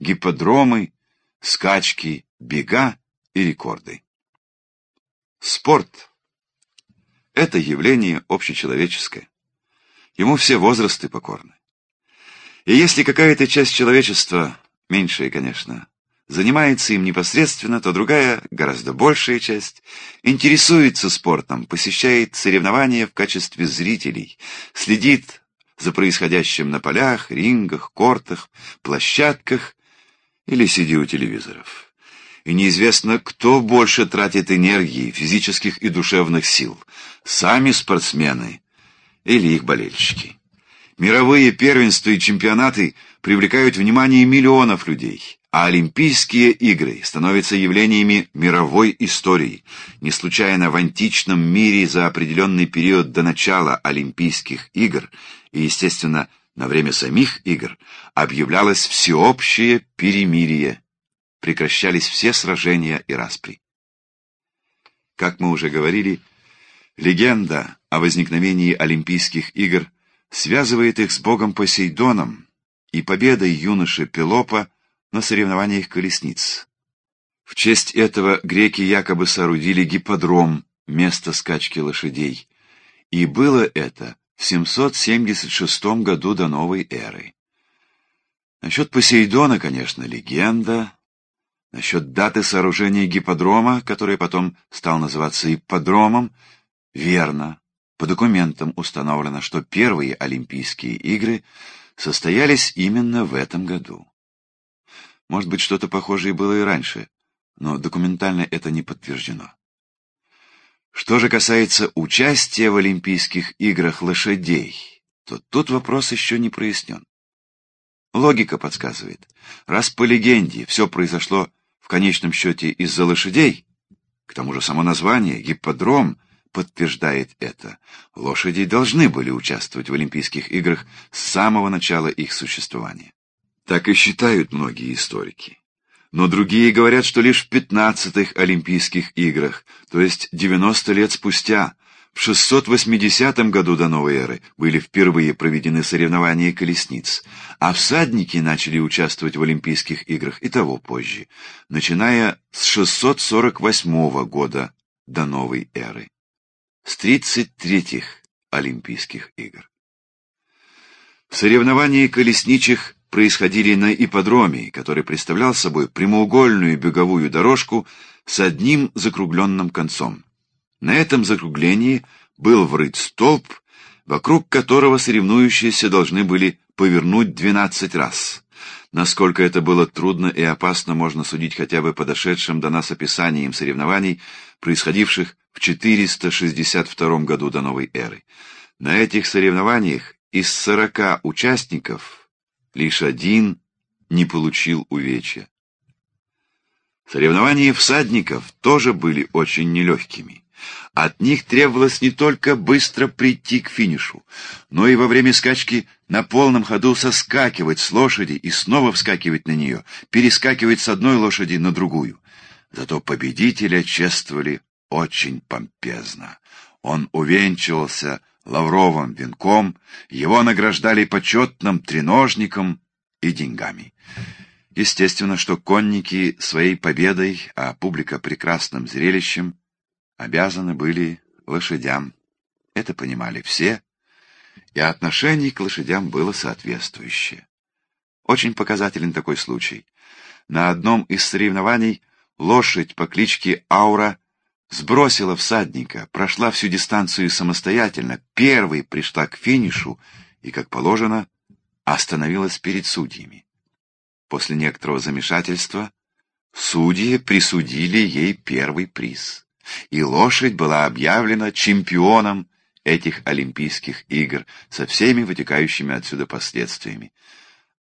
гипподромы, скачки, бега и рекорды. Спорт — это явление общечеловеческое. Ему все возрасты покорны. И если какая-то часть человечества, меньшая, конечно, занимается им непосредственно, то другая, гораздо большая часть, интересуется спортом, посещает соревнования в качестве зрителей, следит за происходящим на полях, рингах, кортах, площадках или сидя у телевизоров. И неизвестно, кто больше тратит энергии, физических и душевных сил, сами спортсмены или их болельщики. Мировые первенства и чемпионаты привлекают внимание миллионов людей, а Олимпийские игры становятся явлениями мировой истории. Не случайно в античном мире за определенный период до начала Олимпийских игр и, естественно, на время самих игр объявлялось всеобщее перемирие. Прекращались все сражения и распри. Как мы уже говорили, легенда о возникновении Олимпийских игр связывает их с богом Посейдоном и победой юноши Пелопа на соревнованиях колесниц. В честь этого греки якобы соорудили гипподром, место скачки лошадей, и было это в 776 году до новой эры. Насчет Посейдона, конечно, легенда. Насчет даты сооружения гипподрома, который потом стал называться ипподромом, верно. По документам установлено, что первые Олимпийские игры состоялись именно в этом году. Может быть, что-то похожее было и раньше, но документально это не подтверждено. Что же касается участия в Олимпийских играх лошадей, то тут вопрос еще не прояснен. Логика подсказывает, раз по легенде все произошло в конечном счете из-за лошадей, к тому же само название «гипподром» подтверждает это. Лошади должны были участвовать в Олимпийских играх с самого начала их существования. Так и считают многие историки но другие говорят, что лишь в пятнадцатых Олимпийских играх, то есть 90 лет спустя, в 680 году до новой эры, были впервые проведены соревнования колесниц, а всадники начали участвовать в Олимпийских играх и того позже, начиная с 648 года до новой эры, с 33-х Олимпийских игр. В соревновании колесничих происходили на ипподроме, который представлял собой прямоугольную беговую дорожку с одним закругленным концом. На этом закруглении был врыт столб, вокруг которого соревнующиеся должны были повернуть 12 раз. Насколько это было трудно и опасно, можно судить хотя бы по дошедшим до нас описаниям соревнований, происходивших в 462 году до новой эры. На этих соревнованиях из 40 участников лишь один не получил увечья. Соревнования всадников тоже были очень нелегкими. От них требовалось не только быстро прийти к финишу, но и во время скачки на полном ходу соскакивать с лошади и снова вскакивать на нее, перескакивать с одной лошади на другую. Зато победителя чествовали очень помпезно. Он увенчивался лавровым венком, его награждали почетным треножником и деньгами. Естественно, что конники своей победой, а публика прекрасным зрелищем, обязаны были лошадям. Это понимали все, и отношение к лошадям было соответствующее. Очень показателен такой случай. На одном из соревнований лошадь по кличке Аура сбросила всадника, прошла всю дистанцию самостоятельно, первой пришла к финишу и, как положено, остановилась перед судьями. После некоторого замешательства судьи присудили ей первый приз, и лошадь была объявлена чемпионом этих Олимпийских игр со всеми вытекающими отсюда последствиями.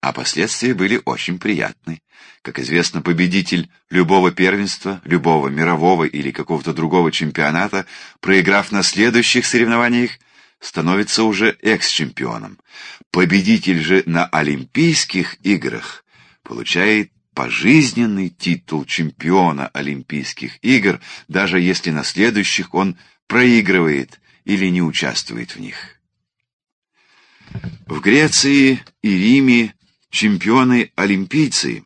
А последствия были очень приятны. Как известно, победитель любого первенства, любого мирового или какого-то другого чемпионата, проиграв на следующих соревнованиях, становится уже экс-чемпионом. Победитель же на Олимпийских играх получает пожизненный титул чемпиона Олимпийских игр, даже если на следующих он проигрывает или не участвует в них. В Греции и Риме чемпионы-олимпийцы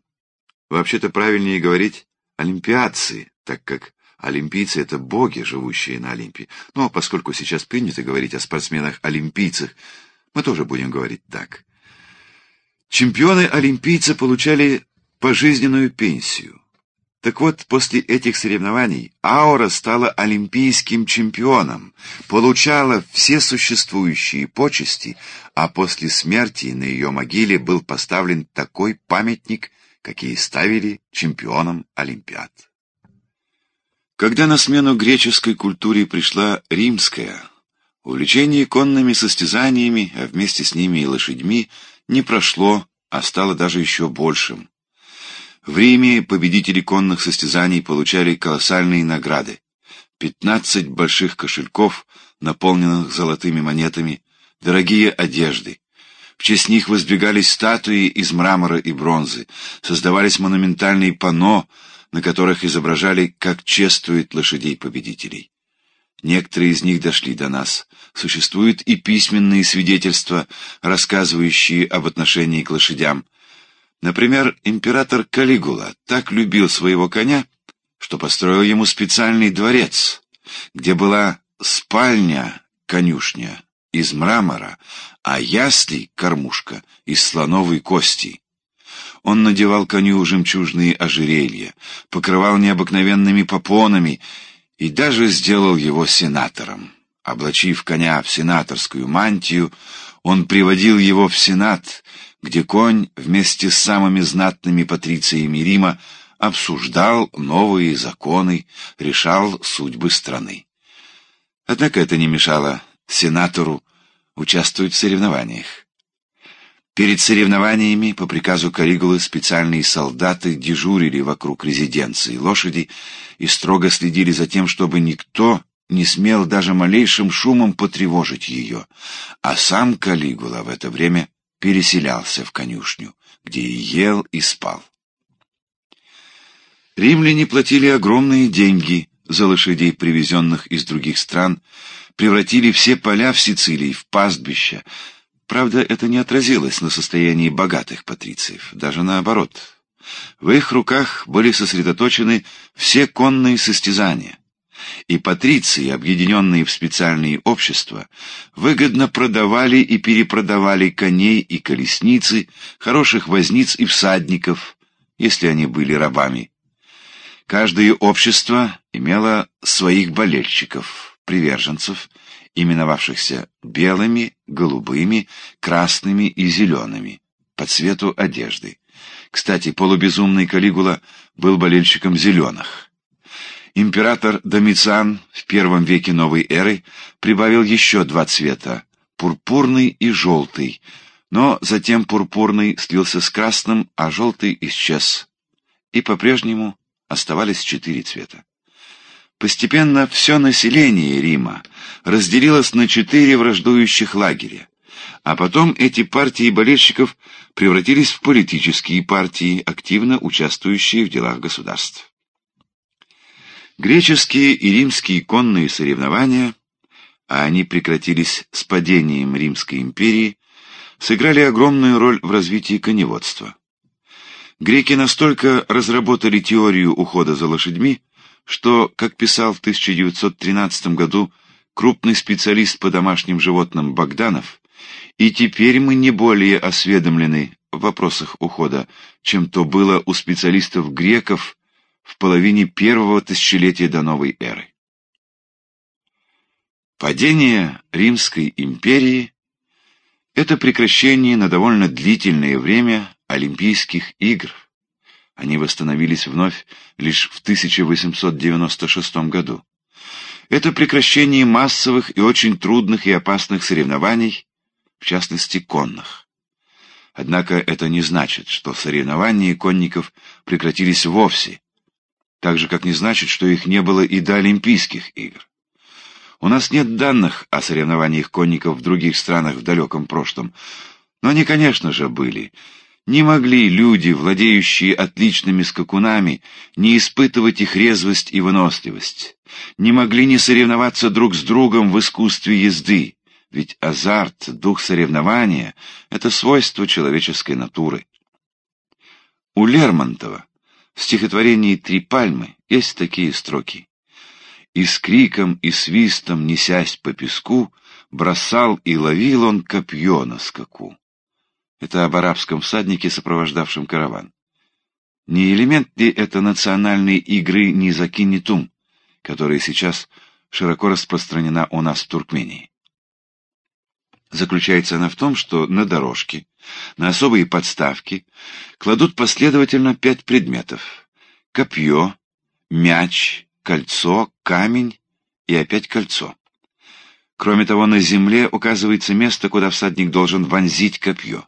Вообще-то правильнее говорить олимпиадцы, так как олимпийцы — это боги, живущие на Олимпе. Но поскольку сейчас принято говорить о спортсменах-олимпийцах, мы тоже будем говорить так. Чемпионы-олимпийцы получали пожизненную пенсию. Так вот, после этих соревнований Аура стала олимпийским чемпионом, получала все существующие почести, а после смерти на ее могиле был поставлен такой памятник, какие ставили чемпионам Олимпиад. Когда на смену греческой культуре пришла римская, увлечение конными состязаниями, а вместе с ними и лошадьми, не прошло, а стало даже еще большим. В Риме победители конных состязаний получали колоссальные награды. Пятнадцать больших кошельков, наполненных золотыми монетами, дорогие одежды. В честь них воздвигались статуи из мрамора и бронзы, создавались монументальные панно, на которых изображали, как чествуют лошадей победителей. Некоторые из них дошли до нас. Существуют и письменные свидетельства, рассказывающие об отношении к лошадям. Например, император Калигула так любил своего коня, что построил ему специальный дворец, где была спальня, конюшня из мрамора, а ясли, кормушка, из слоновой кости. Он надевал коню жемчужные ожерелья, покрывал необыкновенными попонами и даже сделал его сенатором. Облачив коня в сенаторскую мантию, он приводил его в сенат, где конь вместе с самыми знатными патрициями Рима обсуждал новые законы, решал судьбы страны. Однако это не мешало сенатору участвовать в соревнованиях. Перед соревнованиями по приказу Калигулы специальные солдаты дежурили вокруг резиденции лошади и строго следили за тем, чтобы никто не смел даже малейшим шумом потревожить ее, а сам Калигула в это время переселялся в конюшню, где и ел, и спал. Римляне платили огромные деньги за лошадей, привезенных из других стран, превратили все поля в Сицилии в пастбища. Правда, это не отразилось на состоянии богатых патрициев, даже наоборот. В их руках были сосредоточены все конные состязания и патриции, объединенные в специальные общества, выгодно продавали и перепродавали коней и колесницы, хороших возниц и всадников, если они были рабами. Каждое общество имело своих болельщиков, приверженцев, именовавшихся белыми, голубыми, красными и зелеными, по цвету одежды. Кстати, полубезумный Калигула был болельщиком зеленых. Император Домициан в первом веке новой эры прибавил еще два цвета — пурпурный и желтый, но затем пурпурный слился с красным, а желтый исчез. И по-прежнему оставались четыре цвета. Постепенно все население Рима разделилось на четыре враждующих лагеря, а потом эти партии болельщиков превратились в политические партии, активно участвующие в делах государств. Греческие и римские конные соревнования, а они прекратились с падением Римской империи, сыграли огромную роль в развитии коневодства. Греки настолько разработали теорию ухода за лошадьми, что, как писал в 1913 году крупный специалист по домашним животным Богданов, и теперь мы не более осведомлены в вопросах ухода, чем то было у специалистов греков в половине первого тысячелетия до новой эры. Падение Римской империи – это прекращение на довольно длительное время Олимпийских игр. Они восстановились вновь лишь в 1896 году. Это прекращение массовых и очень трудных и опасных соревнований, в частности конных. Однако это не значит, что соревнования конников прекратились вовсе, так же, как не значит, что их не было и до Олимпийских игр. У нас нет данных о соревнованиях конников в других странах в далеком прошлом, но они, конечно же, были. Не могли люди, владеющие отличными скакунами, не испытывать их резвость и выносливость. Не могли не соревноваться друг с другом в искусстве езды, ведь азарт, дух соревнования — это свойство человеческой натуры. У Лермонтова В стихотворении «Три пальмы» есть такие строки. И с криком и свистом, несясь по песку, бросал и ловил он копье на скаку. Это об арабском всаднике, сопровождавшем караван. Не элемент ли это национальной игры Низакинитум, которая сейчас широко распространена у нас в Туркмении? Заключается она в том, что на дорожке, на особые подставки, кладут последовательно пять предметов. Копье, мяч, кольцо, камень и опять кольцо. Кроме того, на земле указывается место, куда всадник должен вонзить копье.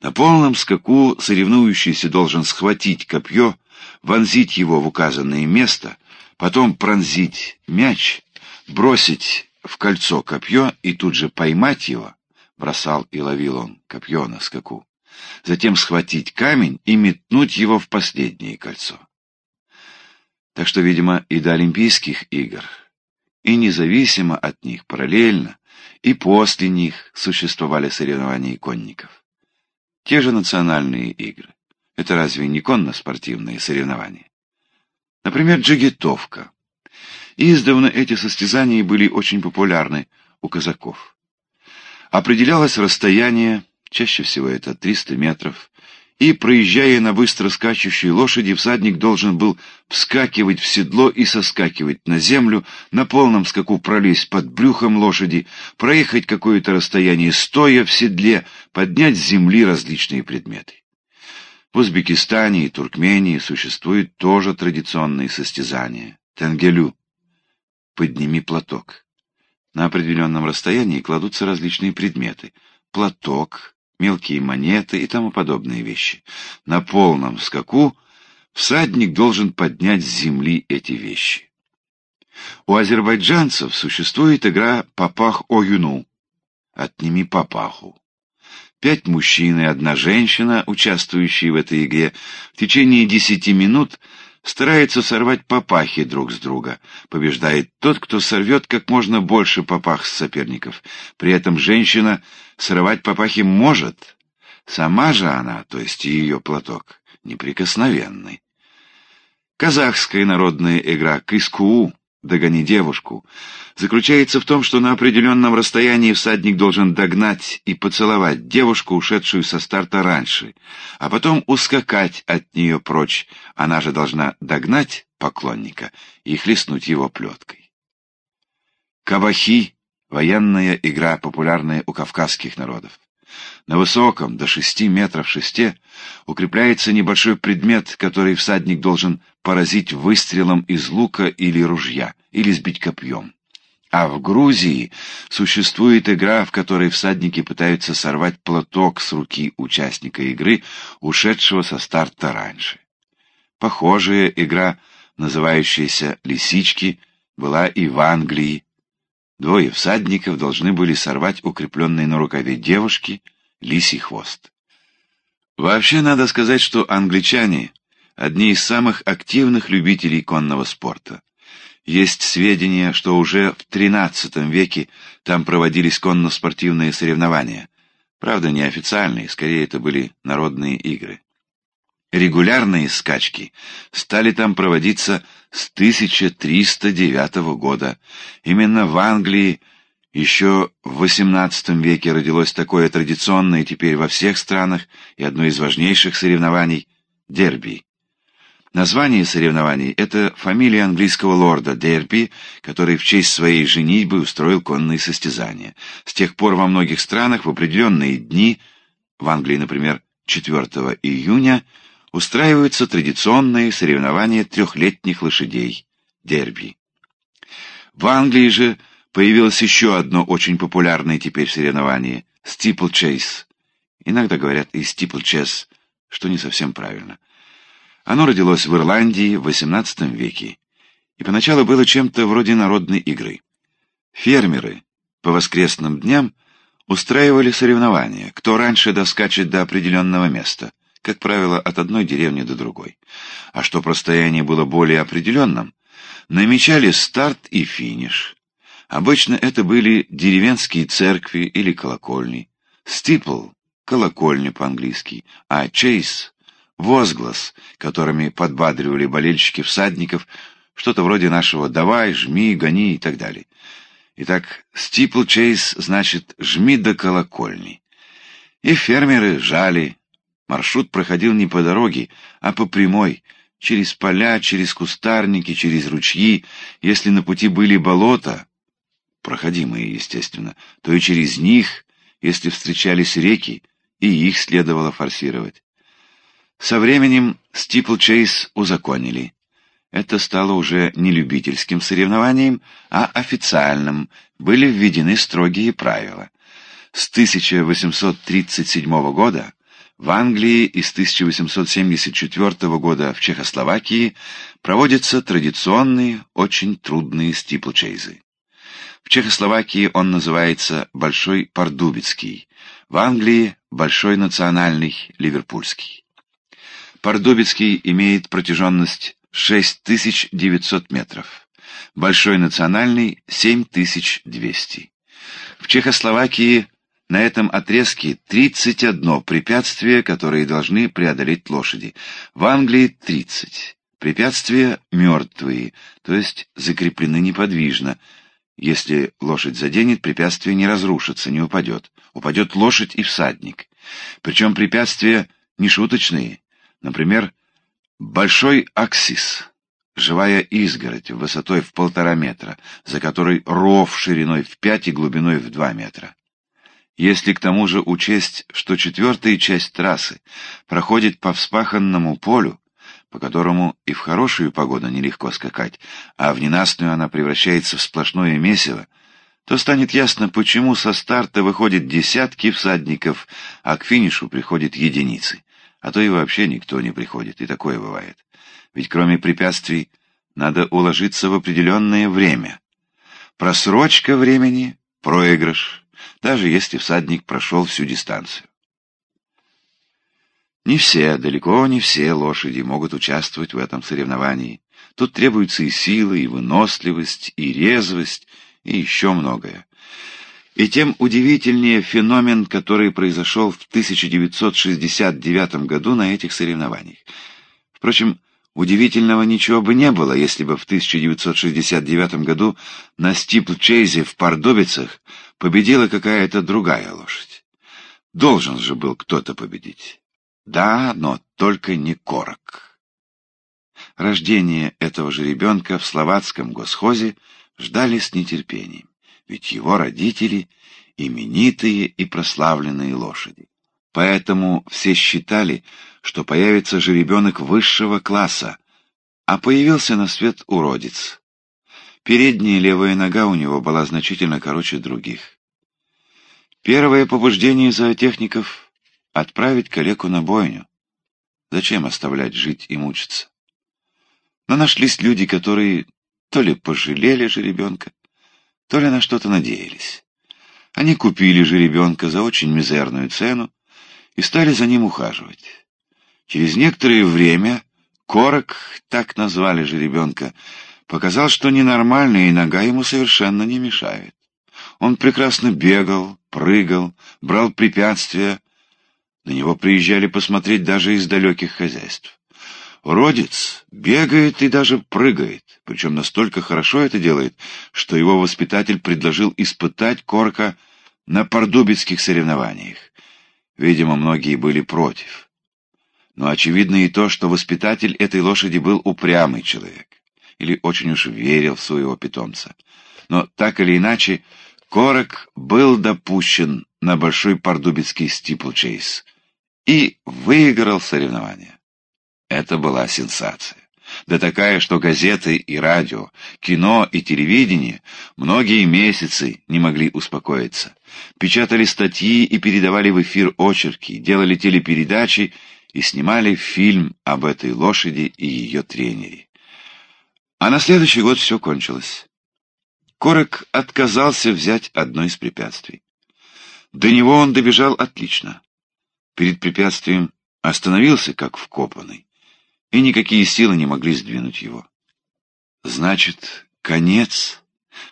На полном скаку соревнующийся должен схватить копье, вонзить его в указанное место, потом пронзить мяч, бросить в кольцо копье и тут же поймать его, бросал и ловил он копье на скаку, затем схватить камень и метнуть его в последнее кольцо. Так что, видимо, и до Олимпийских игр, и независимо от них, параллельно, и после них существовали соревнования конников. Те же национальные игры. Это разве не конно-спортивные соревнования? Например, джигитовка. Издавна эти состязания были очень популярны у казаков. Определялось расстояние, чаще всего это 300 метров, и, проезжая на быстро скачущей лошади, всадник должен был вскакивать в седло и соскакивать на землю, на полном скаку пролезть под брюхом лошади, проехать какое-то расстояние стоя в седле, поднять с земли различные предметы. В Узбекистане и Туркмении существуют тоже традиционные состязания. Тенгелю. Подними платок. На определенном расстоянии кладутся различные предметы. Платок, мелкие монеты и тому подобные вещи. На полном скаку всадник должен поднять с земли эти вещи. У азербайджанцев существует игра «Папах-Оюну» — «Отними папаху». Пять мужчин и одна женщина, участвующие в этой игре, в течение десяти минут стараются сорвать папахи друг с друга. Побеждает тот, кто сорвет как можно больше папах с соперников. При этом женщина срывать папахи может. Сама же она, то есть ее платок, неприкосновенный. Казахская народная игра «Кыскуу» «Догони девушку» заключается в том, что на определенном расстоянии всадник должен догнать и поцеловать девушку, ушедшую со старта раньше, а потом ускакать от нее прочь. Она же должна догнать поклонника и хлестнуть его плеткой. Кабахи Военная игра, популярная у кавказских народов. На высоком, до шести метров шесте, укрепляется небольшой предмет, который всадник должен поразить выстрелом из лука или ружья, или сбить копьем. А в Грузии существует игра, в которой всадники пытаются сорвать платок с руки участника игры, ушедшего со старта раньше. Похожая игра, называющаяся «Лисички», была и в Англии, Двое всадников должны были сорвать укрепленный на рукаве девушки лисий хвост. Вообще надо сказать, что англичане — одни из самых активных любителей конного спорта. Есть сведения, что уже в XIII веке там проводились конно-спортивные соревнования. Правда, неофициальные, скорее это были народные игры. Регулярные скачки стали там проводиться с 1309 года. Именно в Англии еще в XVIII веке родилось такое традиционное теперь во всех странах и одно из важнейших соревнований — дерби. Название соревнований — это фамилия английского лорда Дерби, который в честь своей женитьбы устроил конные состязания. С тех пор во многих странах в определенные дни, в Англии, например, 4 июня, устраиваются традиционные соревнования трехлетних лошадей – дерби. В Англии же появилось еще одно очень популярное теперь соревнование – стиплчейс. Иногда говорят и стиплчес, что не совсем правильно. Оно родилось в Ирландии в XVIII веке и поначалу было чем-то вроде народной игры. Фермеры по воскресным дням устраивали соревнования, кто раньше доскачет до определенного места – как правило, от одной деревни до другой. А чтобы расстояние было более определенным, намечали старт и финиш. Обычно это были деревенские церкви или колокольни. Стипл — колокольня по-английски, а чейс возглас, которыми подбадривали болельщики всадников, что-то вроде нашего «давай», «жми», «гони» и так далее. Итак, «стипл-чейз» значит «жми до колокольни». И фермеры жали. Маршрут проходил не по дороге, а по прямой, через поля, через кустарники, через ручьи. Если на пути были болота, проходимые, естественно, то и через них, если встречались реки, и их следовало форсировать. Со временем стипл-чейз узаконили. Это стало уже не любительским соревнованием, а официальным, были введены строгие правила. С 1837 года в Англии и с 1874 года в Чехословакии проводятся традиционные, очень трудные стиплчейзы. В Чехословакии он называется Большой Пардубицкий, в Англии – Большой Национальный Ливерпульский. Пардубицкий имеет протяженность 6900 метров, Большой Национальный – 7200. В Чехословакии на этом отрезке 31 препятствие, которые должны преодолеть лошади. В Англии 30. Препятствия мертвые, то есть закреплены неподвижно. Если лошадь заденет, препятствие не разрушится, не упадет. Упадет лошадь и всадник. Причем препятствия не шуточные. Например, большой аксис, живая изгородь высотой в полтора метра, за которой ров шириной в пять и глубиной в два метра. Если к тому же учесть, что четвертая часть трассы проходит по вспаханному полю, по которому и в хорошую погоду нелегко скакать, а в ненастную она превращается в сплошное месиво, то станет ясно, почему со старта выходят десятки всадников, а к финишу приходят единицы. А то и вообще никто не приходит, и такое бывает. Ведь кроме препятствий надо уложиться в определенное время. Просрочка времени — проигрыш даже если всадник прошел всю дистанцию. Не все, далеко не все лошади могут участвовать в этом соревновании. Тут требуется и сила, и выносливость, и резвость, и еще многое. И тем удивительнее феномен, который произошел в 1969 году на этих соревнованиях. Впрочем, удивительного ничего бы не было, если бы в 1969 году на стипл-чейзе в Пардубицах победила какая-то другая лошадь. Должен же был кто-то победить. Да, но только не Корок. Рождение этого же ребенка в словацком госхозе ждали с нетерпением, ведь его родители — именитые и прославленные лошади. Поэтому все считали, что появится же ребенок высшего класса, а появился на свет уродец. Передняя левая нога у него была значительно короче других. Первое побуждение зоотехников — отправить калеку на бойню. Зачем оставлять жить и мучиться? Но нашлись люди, которые то ли пожалели жеребенка, то ли на что-то надеялись. Они купили жеребенка за очень мизерную цену и стали за ним ухаживать. Через некоторое время Корок, так назвали жеребенка, показал, что ненормальная и нога ему совершенно не мешает. Он прекрасно бегал, прыгал, брал препятствия. На него приезжали посмотреть даже из далеких хозяйств. Родец бегает и даже прыгает, причем настолько хорошо это делает, что его воспитатель предложил испытать Корка на пардубицких соревнованиях. Видимо, многие были против. Но очевидно и то, что воспитатель этой лошади был упрямый человек или очень уж верил в своего питомца. Но так или иначе, Корок был допущен на Большой Пардубицкий стиплчейс и выиграл соревнование. Это была сенсация. Да такая, что газеты и радио, кино и телевидение многие месяцы не могли успокоиться. Печатали статьи и передавали в эфир очерки, делали телепередачи и снимали фильм об этой лошади и ее тренере. А на следующий год все кончилось. Корок отказался взять одно из препятствий. До него он добежал отлично. Перед препятствием остановился, как вкопанный, и никакие силы не могли сдвинуть его. Значит, конец.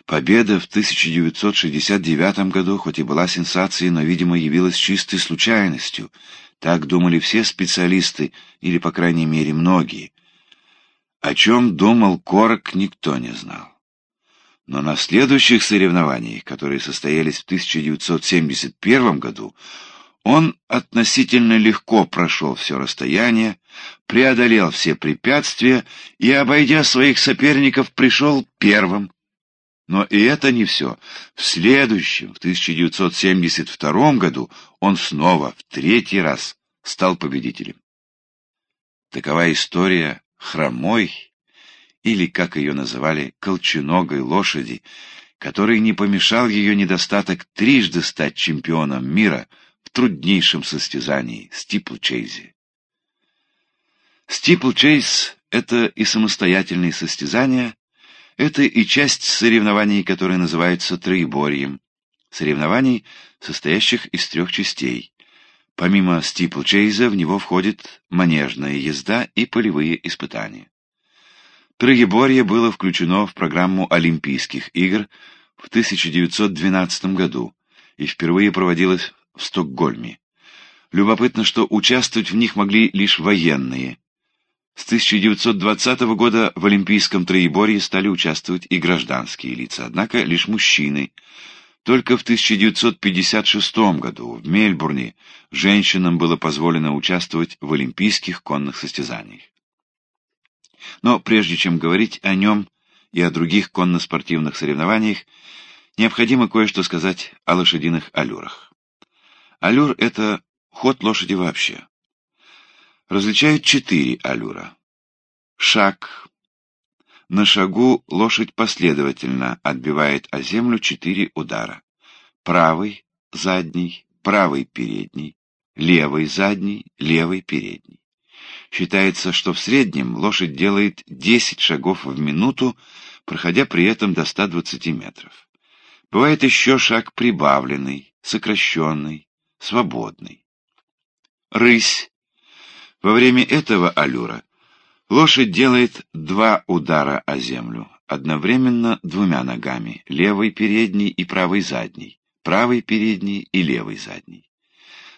Победа в 1969 году, хоть и была сенсацией, но, видимо, явилась чистой случайностью. Так думали все специалисты, или, по крайней мере, многие. О чем думал Корок, никто не знал. Но на следующих соревнованиях, которые состоялись в 1971 году, он относительно легко прошел все расстояние, преодолел все препятствия и, обойдя своих соперников, пришел первым. Но и это не все. В следующем, в 1972 году, он снова, в третий раз, стал победителем. Такова история хромой, или, как ее называли, колченогой лошади, который не помешал ее недостаток трижды стать чемпионом мира в труднейшем состязании стиплчейзе. Стиплчейз — это и самостоятельные состязания, это и часть соревнований, которые называются троеборьем, соревнований, состоящих из трех частей. Помимо стиплчейза в него входит манежная езда и полевые испытания. Троеборье было включено в программу Олимпийских игр в 1912 году и впервые проводилось в Стокгольме. Любопытно, что участвовать в них могли лишь военные. С 1920 года в Олимпийском троеборье стали участвовать и гражданские лица, однако лишь мужчины. Только в 1956 году в Мельбурне женщинам было позволено участвовать в олимпийских конных состязаниях. Но прежде чем говорить о нем и о других конно-спортивных соревнованиях, необходимо кое-что сказать о лошадиных аллюрах. Аллюр — это ход лошади вообще. Различают четыре аллюра. Шаг. На шагу лошадь последовательно отбивает о землю четыре удара. Правый, задний, правый передний, левый задний, левый передний. Считается, что в среднем лошадь делает 10 шагов в минуту, проходя при этом до 120 метров. Бывает еще шаг прибавленный, сокращенный, свободный. Рысь. Во время этого аллюра лошадь делает два удара о землю, одновременно двумя ногами, левый передний и правый задний, правый передний и левый задний.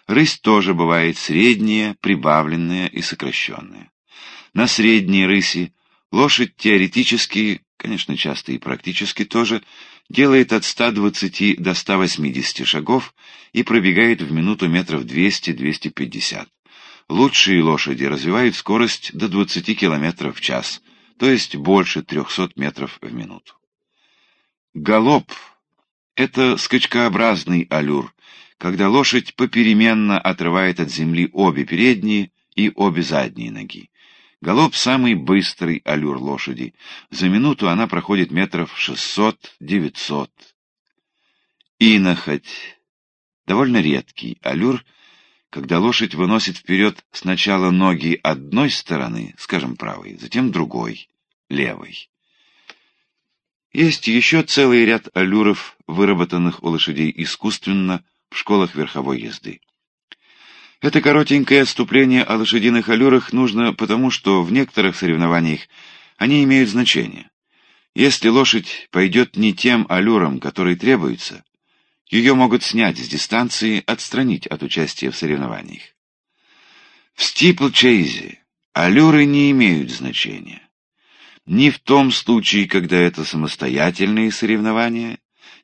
Рысь тоже бывает средняя, прибавленная и сокращенная. На средней рыси лошадь теоретически, конечно, часто и практически тоже, делает от 120 до 180 шагов и пробегает в минуту метров 200-250. Лучшие лошади развивают скорость до 20 км в час, то есть больше 300 метров в минуту. Галоп — это скачкообразный аллюр, когда лошадь попеременно отрывает от земли обе передние и обе задние ноги. Галоп — самый быстрый аллюр лошади. За минуту она проходит метров шестьсот-девятьсот. Инохоть — довольно редкий аллюр, когда лошадь выносит вперед сначала ноги одной стороны, скажем, правой, затем другой, левой. Есть еще целый ряд аллюров, выработанных у лошадей искусственно, в школах верховой езды. Это коротенькое отступление о лошадиных аллюрах нужно потому, что в некоторых соревнованиях они имеют значение. Если лошадь пойдет не тем аллюром, который требуется, ее могут снять с дистанции, отстранить от участия в соревнованиях. В стипл-чейзе аллюры не имеют значения. Ни в том случае, когда это самостоятельные соревнования,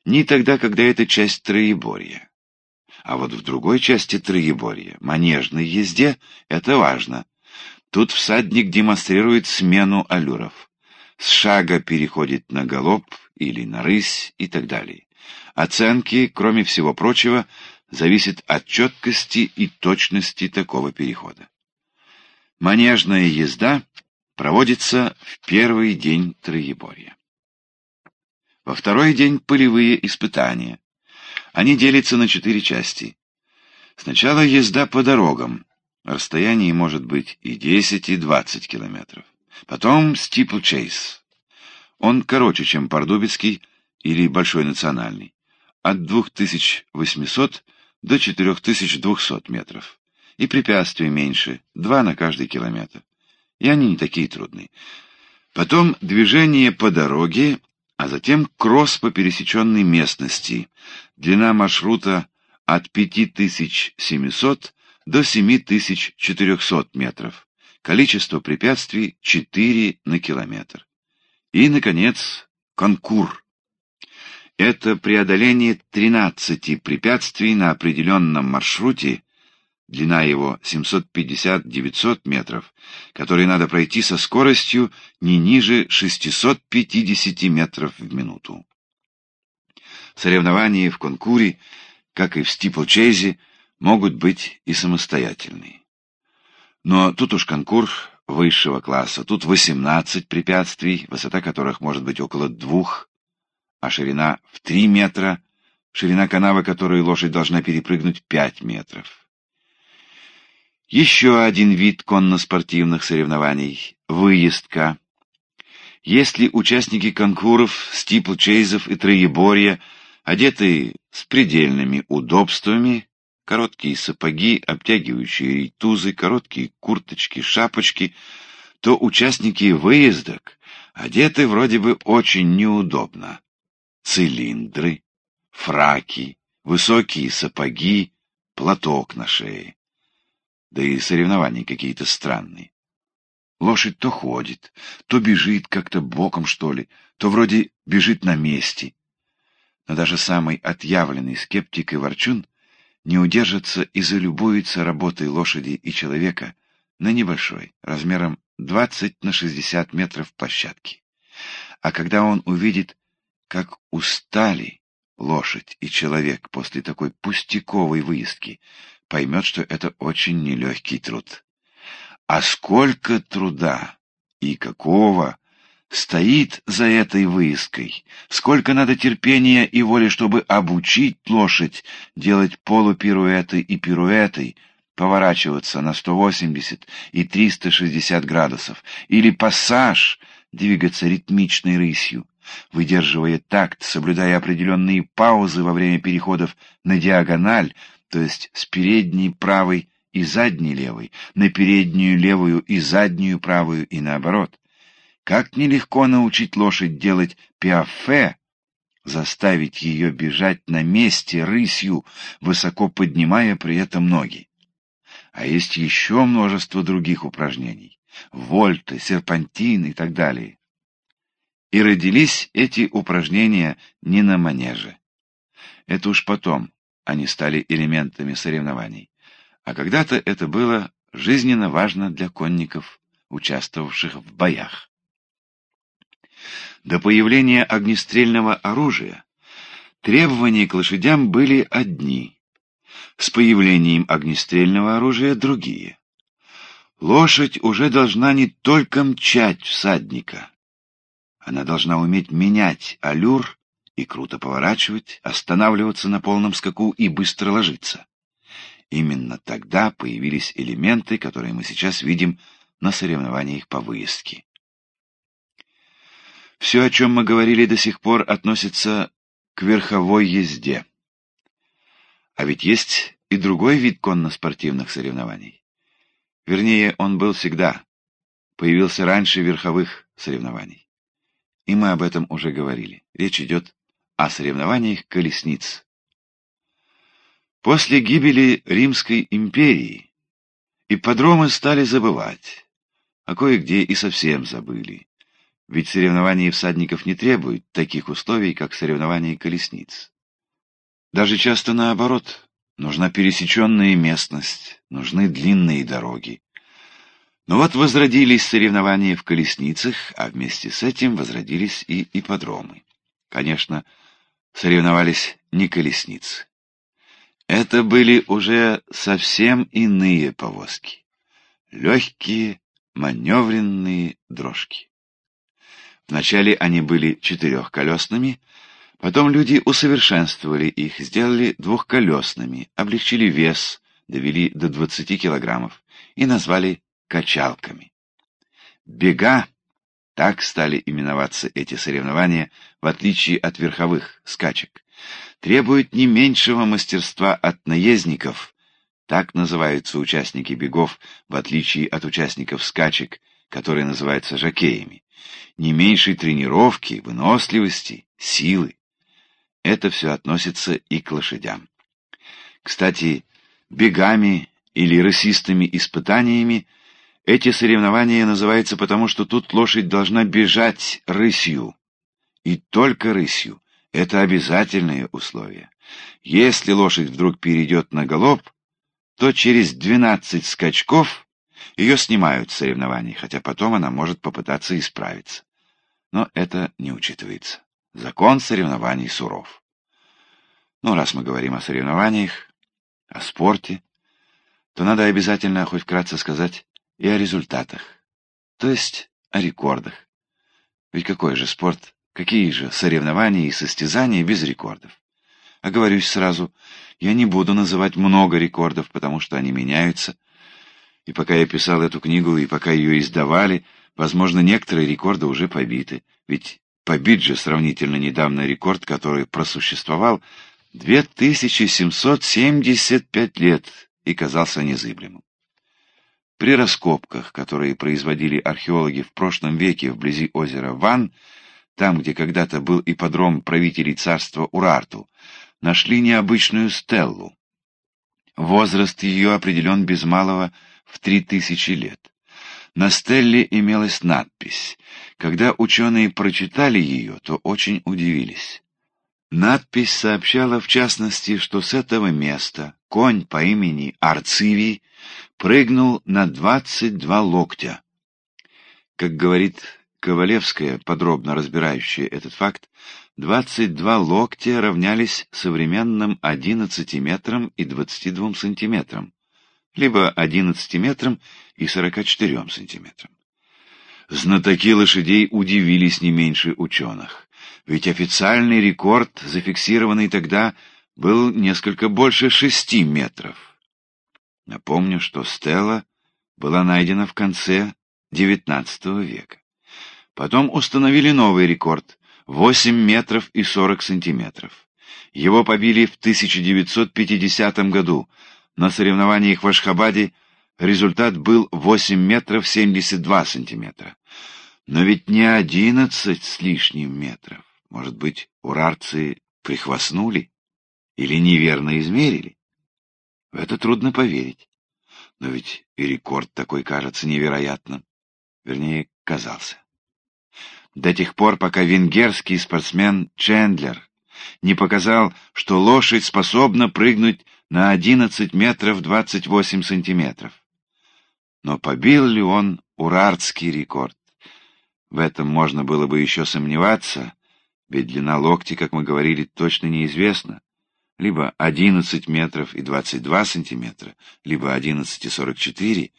ни тогда, когда это часть троеборья. А вот в другой части троеборья, манежной езде, это важно. Тут всадник демонстрирует смену аллюров. С шага переходит на галоп или на рысь и так далее. Оценки, кроме всего прочего, зависят от четкости и точности такого перехода. Манежная езда проводится в первый день троеборья. Во второй день полевые испытания. Они делятся на четыре части. Сначала езда по дорогам. Расстояние может быть и 10, и 20 километров. Потом стипл-чейз. Он короче, чем Пардубицкий или Большой национальный. От 2800 до 4200 метров. И препятствий меньше, два на каждый километр. И они не такие трудные. Потом движение по дороге а затем кросс по пересеченной местности. Длина маршрута от 5700 до 7400 метров. Количество препятствий 4 на километр. И, наконец, конкур. Это преодоление 13 препятствий на определенном маршруте, длина его 750-900 метров, который надо пройти со скоростью не ниже 650 метров в минуту. Соревнования в конкуре, как и в стиплчейзе, могут быть и самостоятельные. Но тут уж конкур высшего класса, тут 18 препятствий, высота которых может быть около двух, а ширина в 3 метра, ширина канавы, которую лошадь должна перепрыгнуть 5 метров. Еще один вид конно-спортивных соревнований — выездка. Если участники конкуров, стиплчейзов и троеборья — одетые с предельными удобствами, короткие сапоги, обтягивающие рейтузы, короткие курточки, шапочки, то участники выездок одеты вроде бы очень неудобно. Цилиндры, фраки, высокие сапоги, платок на шее. Да и соревнования какие-то странные. Лошадь то ходит, то бежит как-то боком, что ли, то вроде бежит на месте но даже самый отъявленный скептик и ворчун не удержится и залюбуется работой лошади и человека на небольшой, размером 20 на 60 метров площадки. А когда он увидит, как устали лошадь и человек после такой пустяковой выездки, поймет, что это очень нелегкий труд. А сколько труда и какого стоит за этой выездкой. Сколько надо терпения и воли, чтобы обучить лошадь делать полупируэты и пируэты, поворачиваться на 180 и 360 градусов, или пассаж, двигаться ритмичной рысью, выдерживая такт, соблюдая определенные паузы во время переходов на диагональ, то есть с передней правой и задней левой, на переднюю левую и заднюю правую и наоборот. Как нелегко научить лошадь делать пиафе, заставить ее бежать на месте рысью, высоко поднимая при этом ноги. А есть еще множество других упражнений — вольты, серпантин и так далее. И родились эти упражнения не на манеже. Это уж потом они стали элементами соревнований. А когда-то это было жизненно важно для конников, участвовавших в боях. До появления огнестрельного оружия требования к лошадям были одни, с появлением огнестрельного оружия другие. Лошадь уже должна не только мчать всадника, она должна уметь менять аллюр и круто поворачивать, останавливаться на полном скаку и быстро ложиться. Именно тогда появились элементы, которые мы сейчас видим на соревнованиях по выездке. Все, о чем мы говорили до сих пор, относится к верховой езде. А ведь есть и другой вид конно-спортивных соревнований. Вернее, он был всегда. Появился раньше верховых соревнований. И мы об этом уже говорили. Речь идет о соревнованиях колесниц. После гибели Римской империи ипподромы стали забывать, а кое-где и совсем забыли. Ведь соревнования всадников не требуют таких условий, как соревнования колесниц. Даже часто наоборот. Нужна пересеченная местность, нужны длинные дороги. Но вот возродились соревнования в колесницах, а вместе с этим возродились и ипподромы. Конечно, соревновались не колесницы. Это были уже совсем иные повозки. Легкие, маневренные дрожки. Вначале они были четырехколесными, потом люди усовершенствовали их, сделали двухколесными, облегчили вес, довели до 20 килограммов и назвали качалками. Бега, так стали именоваться эти соревнования, в отличие от верховых скачек, требуют не меньшего мастерства от наездников, так называются участники бегов, в отличие от участников скачек, которые называются жокеями не меньшей тренировки, выносливости, силы. Это все относится и к лошадям. Кстати, бегами или рысистыми испытаниями, эти соревнования называются потому, что тут лошадь должна бежать рысью. И только рысью. Это обязательное условие. Если лошадь вдруг перейдет на галоп, то через 12 скачков ее снимают с соревнований, хотя потом она может попытаться исправиться. Но это не учитывается. Закон соревнований суров. Ну, раз мы говорим о соревнованиях, о спорте, то надо обязательно хоть вкратце сказать и о результатах, то есть о рекордах. Ведь какой же спорт, какие же соревнования и состязания без рекордов? Оговорюсь сразу, я не буду называть много рекордов, потому что они меняются. И пока я писал эту книгу, и пока ее издавали, возможно, некоторые рекорды уже побиты. Ведь побит же сравнительно недавно рекорд, который просуществовал 2775 лет и казался незыблемым. При раскопках, которые производили археологи в прошлом веке вблизи озера Ван, там, где когда-то был ипподром правителей царства Урарту, нашли необычную стеллу. Возраст ее определен без малого в три тысячи лет. На стелле имелась надпись. Когда ученые прочитали ее, то очень удивились. Надпись сообщала в частности, что с этого места конь по имени Арцивий прыгнул на двадцать два локтя. Как говорит Ковалевская, подробно разбирающая этот факт, 22 локтя равнялись современным 11 метрам и 22 сантиметрам, либо 11 метрам и 44 сантиметрам. Знатоки лошадей удивились не меньше ученых, ведь официальный рекорд, зафиксированный тогда, был несколько больше 6 метров. Напомню, что стела была найдена в конце XIX века. Потом установили новый рекорд — 8 метров и 40 сантиметров. Его побили в 1950 году. На соревнованиях в Ашхабаде результат был 8 метров 72 сантиметра. Но ведь не 11 с лишним метров. Может быть, урарцы прихвастнули? Или неверно измерили? В это трудно поверить. Но ведь и рекорд такой кажется невероятным. Вернее, казался до тех пор, пока венгерский спортсмен Чендлер не показал, что лошадь способна прыгнуть на 11 метров 28 сантиметров. Но побил ли он урартский рекорд? В этом можно было бы еще сомневаться, ведь длина локти, как мы говорили, точно неизвестна. Либо 11 метров и 22 сантиметра, либо 11 и 44.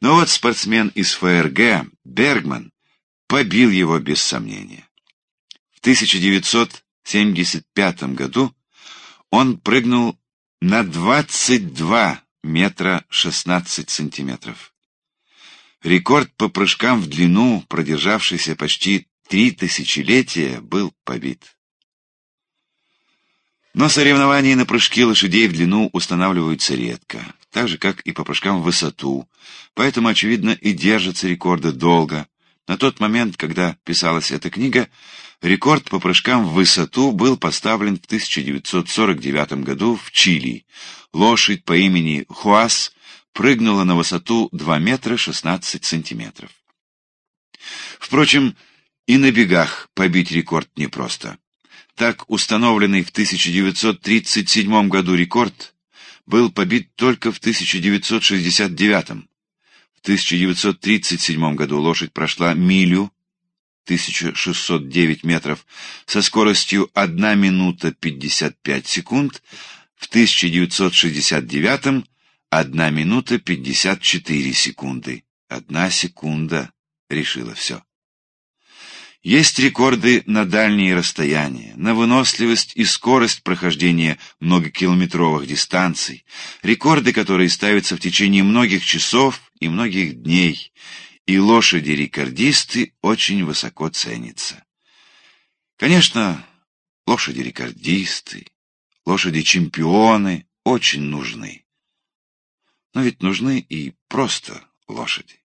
Но вот спортсмен из ФРГ, Бергман, побил его без сомнения. В 1975 году он прыгнул на 22 метра 16 сантиметров. Рекорд по прыжкам в длину, продержавшийся почти три тысячелетия, был побит. Но соревнования на прыжки лошадей в длину устанавливаются редко, так же, как и по прыжкам в высоту, поэтому, очевидно, и держатся рекорды долго, на тот момент, когда писалась эта книга, рекорд по прыжкам в высоту был поставлен в 1949 году в Чили. Лошадь по имени Хуас прыгнула на высоту 2 метра 16 сантиметров. Впрочем, и на бегах побить рекорд непросто. Так установленный в 1937 году рекорд был побит только в 1969 в 1937 году лошадь прошла милю, 1609 метров, со скоростью 1 минута 55 секунд, в 1969 1 минута 54 секунды. Одна секунда решила все. Есть рекорды на дальние расстояния, на выносливость и скорость прохождения многокилометровых дистанций, рекорды, которые ставятся в течение многих часов и многих дней, и лошади-рекордисты очень высоко ценятся. Конечно, лошади-рекордисты, лошади-чемпионы очень нужны. Но ведь нужны и просто лошади.